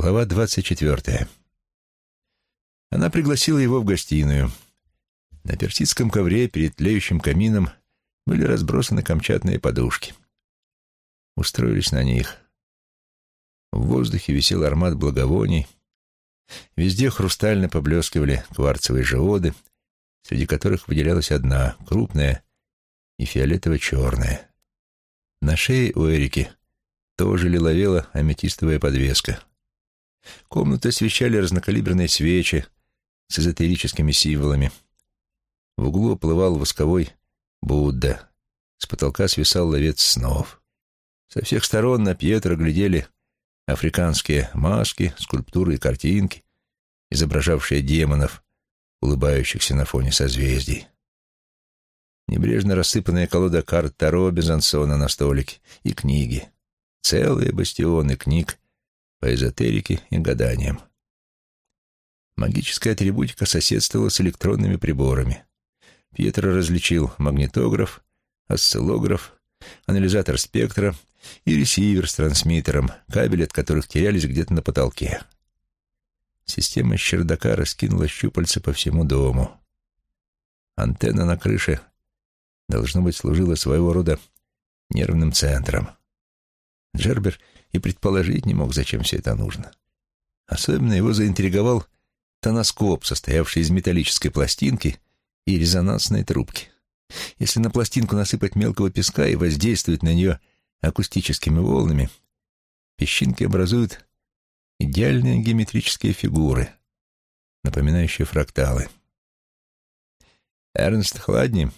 Глава двадцать четвертая. Она пригласила его в гостиную. На персидском ковре перед тлеющим камином были разбросаны камчатные подушки. Устроились на них. В воздухе висел аромат благовоний. Везде хрустально поблескивали кварцевые живоды, среди которых выделялась одна, крупная и фиолетово-черная. На шее у Эрики тоже лиловела аметистовая подвеска — Комнату освещали разнокалиберные свечи с эзотерическими символами. В углу оплывал восковой Будда. С потолка свисал ловец снов. Со всех сторон на Пьетро глядели африканские маски, скульптуры и картинки, изображавшие демонов, улыбающихся на фоне созвездий. Небрежно рассыпанная колода карт Таро Безансона на столике и книги. Целые бастионы книг по эзотерике и гаданиям. Магическая атрибутика соседствовала с электронными приборами. Пьетро различил магнитограф, осциллограф, анализатор спектра и ресивер с трансмиттером, кабели от которых терялись где-то на потолке. Система с чердака раскинула щупальца по всему дому. Антенна на крыше, должно быть, служила своего рода нервным центром. Джербер и предположить не мог, зачем все это нужно. Особенно его заинтриговал тоноскоп, состоявший из металлической пластинки и резонансной трубки. Если на пластинку насыпать мелкого песка и воздействовать на нее акустическими волнами, песчинки образуют идеальные геометрические фигуры, напоминающие фракталы. Эрнст Хладни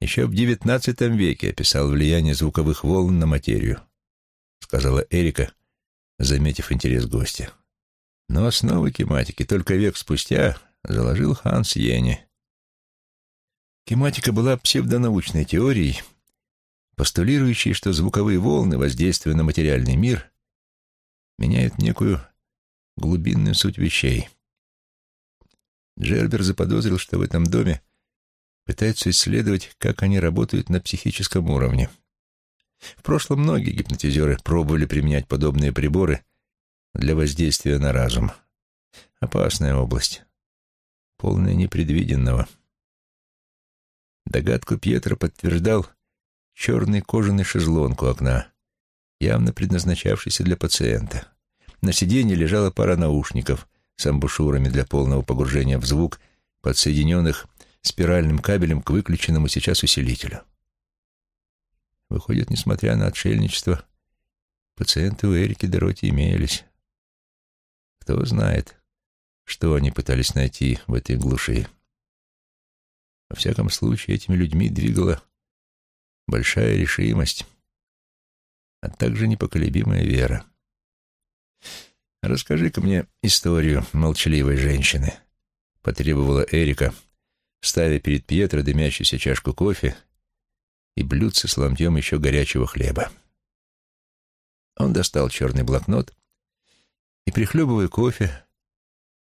еще в XIX веке описал влияние звуковых волн на материю. — сказала Эрика, заметив интерес гостя. Но основы кематики только век спустя заложил Ханс Йенни. Кематика была псевдонаучной теорией, постулирующей, что звуковые волны, воздействуя на материальный мир, меняют некую глубинную суть вещей. Джербер заподозрил, что в этом доме пытаются исследовать, как они работают на психическом уровне. В прошлом многие гипнотизеры пробовали применять подобные приборы для воздействия на разум. Опасная область, полная непредвиденного. Догадку Пьетро подтверждал черный кожаный шезлонг у окна, явно предназначавшийся для пациента. На сиденье лежала пара наушников с амбушюрами для полного погружения в звук, подсоединенных спиральным кабелем к выключенному сейчас усилителю. Выходит, несмотря на отшельничество, пациенты у Эрики Дороти имелись. Кто знает, что они пытались найти в этой глуши. Во всяком случае, этими людьми двигала большая решимость, а также непоколебимая вера. «Расскажи-ка мне историю молчаливой женщины», — потребовала Эрика, ставя перед Пьетро дымящуюся чашку кофе и блюдце с ломтем еще горячего хлеба. Он достал черный блокнот и, прихлебывая кофе,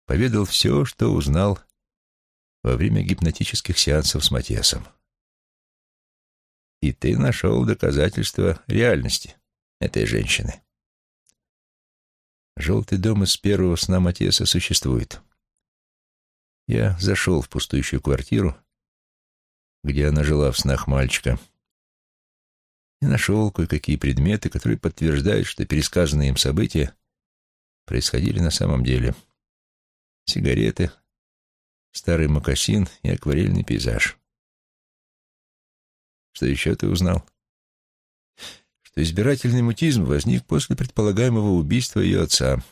поведал все, что узнал во время гипнотических сеансов с Матесом. И ты нашел доказательства реальности этой женщины. Желтый дом из первого сна Матеса существует. Я зашел в пустующую квартиру, где она жила в снах мальчика, и нашел кое-какие предметы, которые подтверждают, что пересказанные им события происходили на самом деле. Сигареты, старый мокасин и акварельный пейзаж. Что еще ты узнал? Что избирательный мутизм возник после предполагаемого убийства ее отца.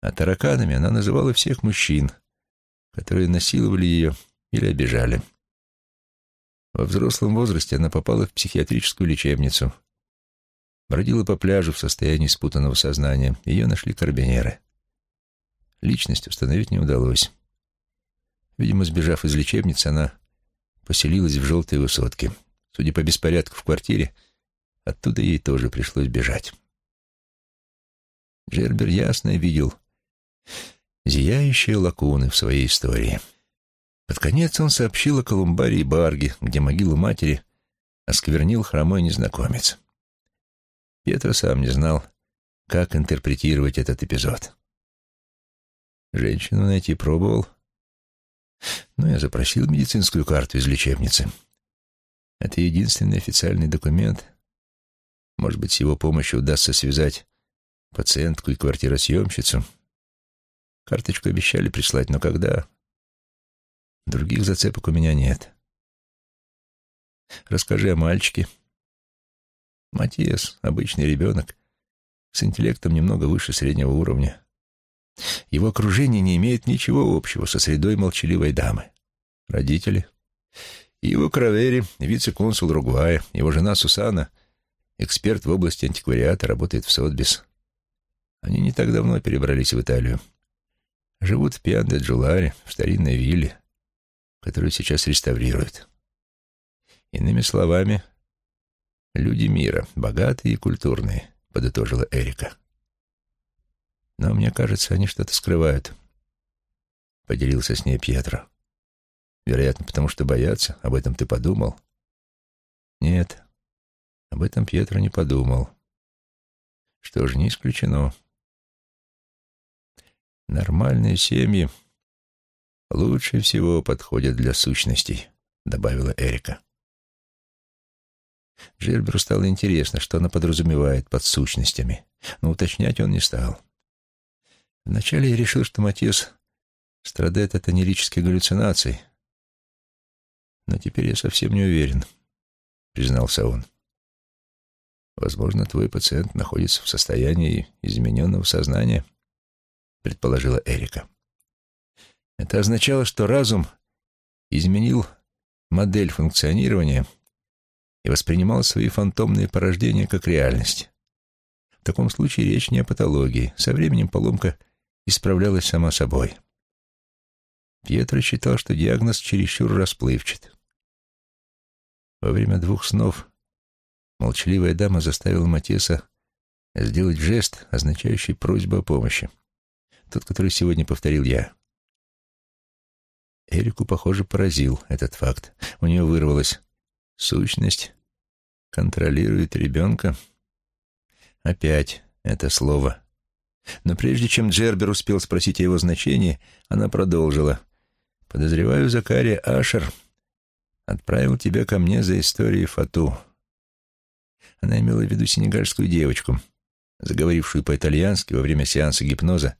А тараканами она называла всех мужчин, которые насиловали ее или обижали. Во взрослом возрасте она попала в психиатрическую лечебницу. Бродила по пляжу в состоянии спутанного сознания. Ее нашли карабинеры. Личность установить не удалось. Видимо, сбежав из лечебницы, она поселилась в желтой высотке. Судя по беспорядку в квартире, оттуда ей тоже пришлось бежать. Джербер ясно видел зияющие лакуны в своей истории — под конец он сообщил о Колумбарии Барге, где могилу матери осквернил хромой незнакомец. Петро сам не знал, как интерпретировать этот эпизод. Женщину найти пробовал. Но я запросил медицинскую карту из лечебницы. Это единственный официальный документ. Может быть, с его помощью удастся связать пациентку и квартиросъемщицу. Карточку обещали прислать, но когда? Других зацепок у меня нет. Расскажи о мальчике. Матиас — обычный ребенок, с интеллектом немного выше среднего уровня. Его окружение не имеет ничего общего со средой молчаливой дамы. Родители. Его Кравери, вице-консул Уругвая, его жена Сусана, эксперт в области антиквариата, работает в Сотбис. Они не так давно перебрались в Италию. Живут в Пиан-де-Джуларе, в старинной вилле, которую сейчас реставрируют. Иными словами, люди мира, богатые и культурные, подытожила Эрика. Но мне кажется, они что-то скрывают, поделился с ней Пьетро. Вероятно, потому что боятся. Об этом ты подумал? Нет, об этом Пьетро не подумал. Что ж, не исключено. Нормальные семьи лучше всего подходят для сущностей, добавила Эрика. Джерберу стало интересно, что она подразумевает под сущностями, но уточнять он не стал. Вначале я решил, что Матиас страдает от анерической галлюцинации, но теперь я совсем не уверен, признался он. Возможно, твой пациент находится в состоянии измененного сознания, предположила Эрика. Это означало, что разум изменил модель функционирования и воспринимал свои фантомные порождения как реальность. В таком случае речь не о патологии. Со временем поломка исправлялась сама собой. Пьетро считал, что диагноз чересчур расплывчат. Во время двух снов молчаливая дама заставила Матеса сделать жест, означающий просьбу о помощи. Тот, который сегодня повторил я. Эрику, похоже, поразил этот факт. У нее вырвалось «Сущность контролирует ребенка». Опять это слово. Но прежде чем Джербер успел спросить о его значении, она продолжила. «Подозреваю, Закария Ашер отправил тебя ко мне за историей Фату». Она имела в виду сенегальскую девочку, заговорившую по-итальянски во время сеанса гипноза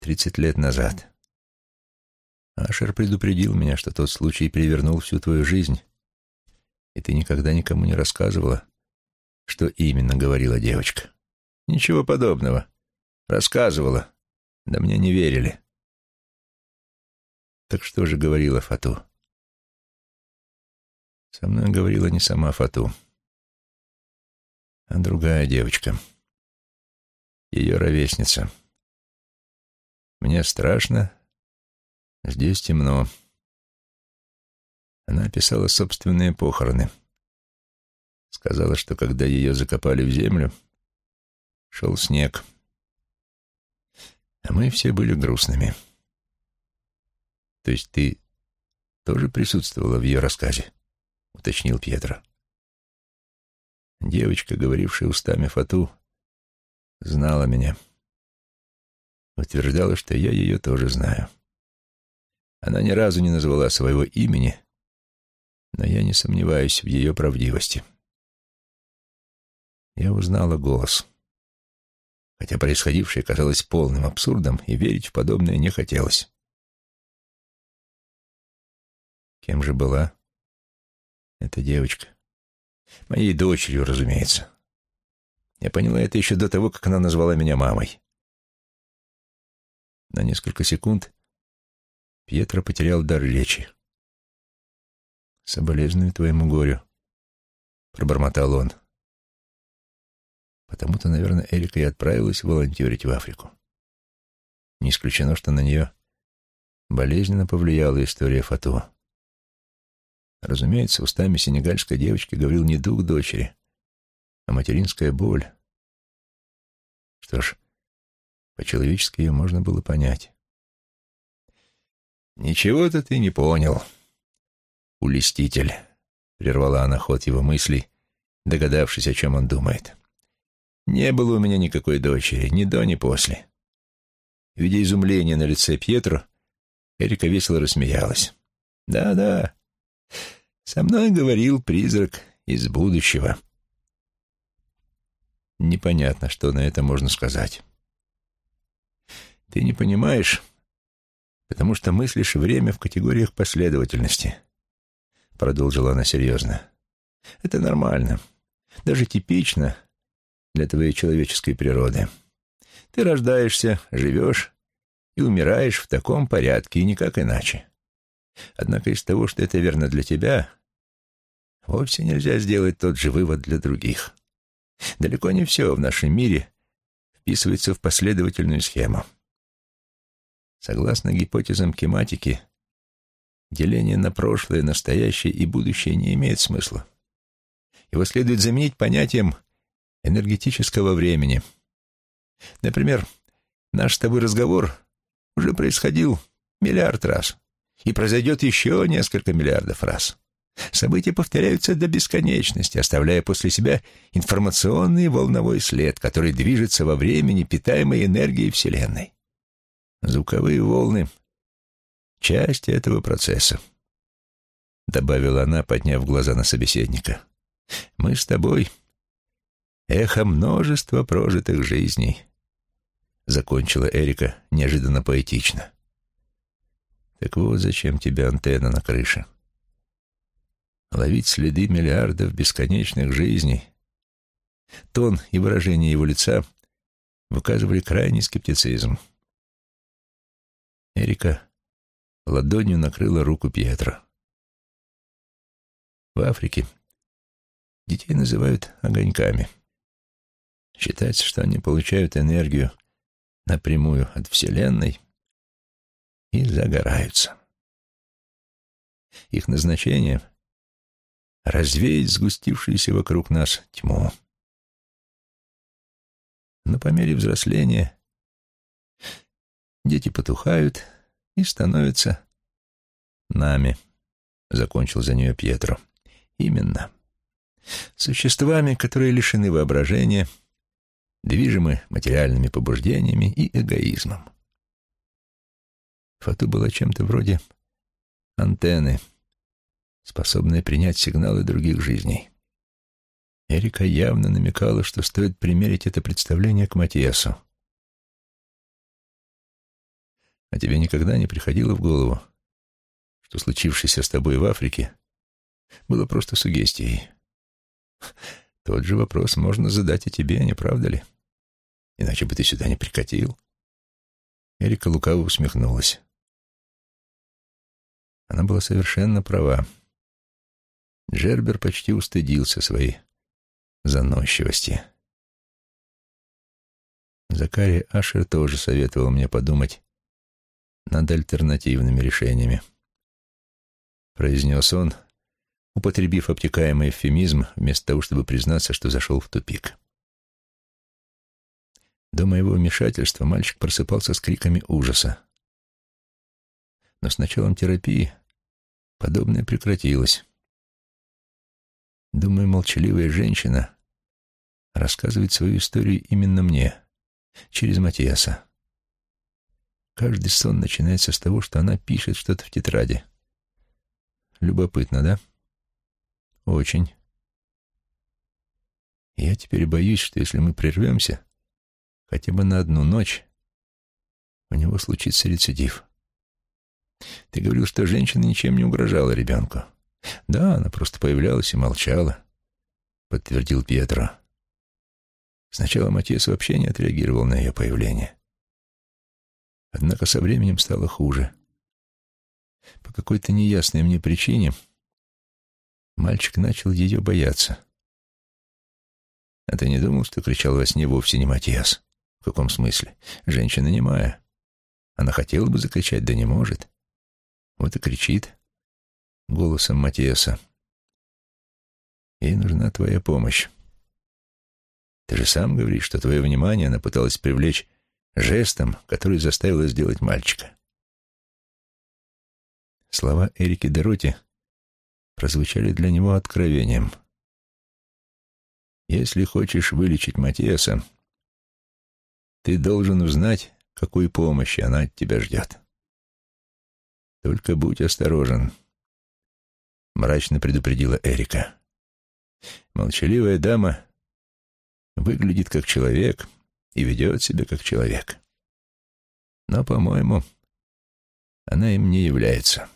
тридцать лет назад. Ашер предупредил меня, что тот случай перевернул всю твою жизнь, и ты никогда никому не рассказывала, что именно говорила девочка. Ничего подобного. Рассказывала. Да мне не верили. Так что же говорила Фату? Со мной говорила не сама Фату, а другая девочка. Ее ровесница. Мне страшно, здесь темно. Она описала собственные похороны. Сказала, что когда ее закопали в землю, шел снег. А мы все были грустными. То есть ты тоже присутствовала в ее рассказе? Уточнил Пьетро. Девочка, говорившая устами Фату, знала меня. Утверждала, что я ее тоже знаю. Она ни разу не назвала своего имени, но я не сомневаюсь в ее правдивости. Я узнала голос хотя происходившее казалось полным абсурдом, и верить в подобное не хотелось. Кем же была эта девочка? Моей дочерью, разумеется. Я поняла это еще до того, как она назвала меня мамой. На несколько секунд Пьетро потерял дар речи. «Соболезную твоему горю», — пробормотал он. Потому-то, наверное, Эрика и отправилась волонтерить в Африку. Не исключено, что на нее болезненно повлияла история Фату. Разумеется, устами сенегальской девочки говорил не дух дочери, а материнская боль. Что ж, по-человечески ее можно было понять. «Ничего-то ты не понял, улеститель», — прервала она ход его мыслей, догадавшись, о чем он думает. Не было у меня никакой дочери, ни до, ни после. Видя изумление на лице Пьетро, Эрика весело рассмеялась. «Да-да, со мной говорил призрак из будущего». Непонятно, что на это можно сказать. Ты не понимаешь, потому что мыслишь время в категориях последовательности, продолжила она серьезно. Это нормально, даже типично для твоей человеческой природы. Ты рождаешься, живешь и умираешь в таком порядке, и никак иначе. Однако из того, что это верно для тебя, вовсе нельзя сделать тот же вывод для других. Далеко не все в нашем мире вписывается в последовательную схему. Согласно гипотезам кематики, деление на прошлое, настоящее и будущее не имеет смысла. Его следует заменить понятием энергетического времени. Например, наш с тобой разговор уже происходил миллиард раз и произойдет еще несколько миллиардов раз. События повторяются до бесконечности, оставляя после себя информационный волновой след, который движется во времени, питаемой энергией Вселенной. Звуковые волны — часть этого процесса, — добавила она, подняв глаза на собеседника. Мы с тобой — эхо множества прожитых жизней, — закончила Эрика неожиданно поэтично. Так вот зачем тебе антенна на крыше. — ловить следы миллиардов бесконечных жизней. Тон и выражение его лица выказывали крайний скептицизм. Эрика ладонью накрыла руку Пьетро. В Африке детей называют огоньками. Считается, что они получают энергию напрямую от Вселенной и загораются. Их назначение — развеять сгустившуюся вокруг нас тьму. Но по мере взросления дети потухают и становятся нами, — закончил за нее Пьетро. Именно. Существами, которые лишены воображения, движимы материальными побуждениями и эгоизмом. Фату была чем-то вроде антенны — способная принять сигналы других жизней. Эрика явно намекала, что стоит примерить это представление к Матиасу. А тебе никогда не приходило в голову, что случившееся с тобой в Африке было просто сугестией? Тот же вопрос можно задать и тебе, не правда ли? Иначе бы ты сюда не прикатил. Эрика лукаво усмехнулась. Она была совершенно права. Джербер почти устыдился своей заносчивости. Закария Ашер тоже советовал мне подумать над альтернативными решениями. Произнес он, употребив обтекаемый эвфемизм, вместо того, чтобы признаться, что зашел в тупик. До моего вмешательства мальчик просыпался с криками ужаса. Но с началом терапии подобное прекратилось. Думаю, молчаливая женщина рассказывает свою историю именно мне, через Матиаса. Каждый сон начинается с того, что она пишет что-то в тетради. Любопытно, да? Очень. Я теперь боюсь, что если мы прервемся хотя бы на одну ночь, у него случится рецидив. Ты говорил, что женщина ничем не угрожала ребенку. Да, она просто появлялась и молчала, подтвердил Пьетро. Сначала Матиас вообще не отреагировал на ее появление. Однако со временем стало хуже. По какой-то неясной мне причине мальчик начал ее бояться. А ты не думал, что кричал во сне вовсе не Матиас? В каком смысле? Женщина немая. Она хотела бы закричать, да не может. Вот и кричит голосом Матиаса. «Ей нужна твоя помощь. Ты же сам говоришь, что твое внимание она пыталась привлечь жестом, который заставила сделать мальчика». Слова Эрики Дороти прозвучали для него откровением. Если хочешь вылечить Матиаса, ты должен узнать, какой помощи она от тебя ждет. Только будь осторожен, — мрачно предупредила Эрика. Молчаливая дама выглядит как человек и ведет себя как человек. Но, по-моему, она им не является.